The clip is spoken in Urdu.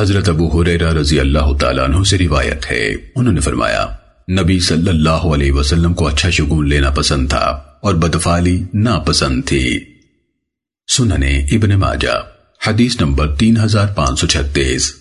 حضرت ابو حریرہ رضی اللہ تعالیٰ عنہ سے روایت ہے۔ انہوں نے فرمایا، نبی صلی اللہ علیہ وسلم کو اچھا شگون لینا پسند تھا اور بدفالی ناپسند تھی۔ سننے ابن ماجہ، حدیث نمبر تین ہزار پانچ سو چھتیس۔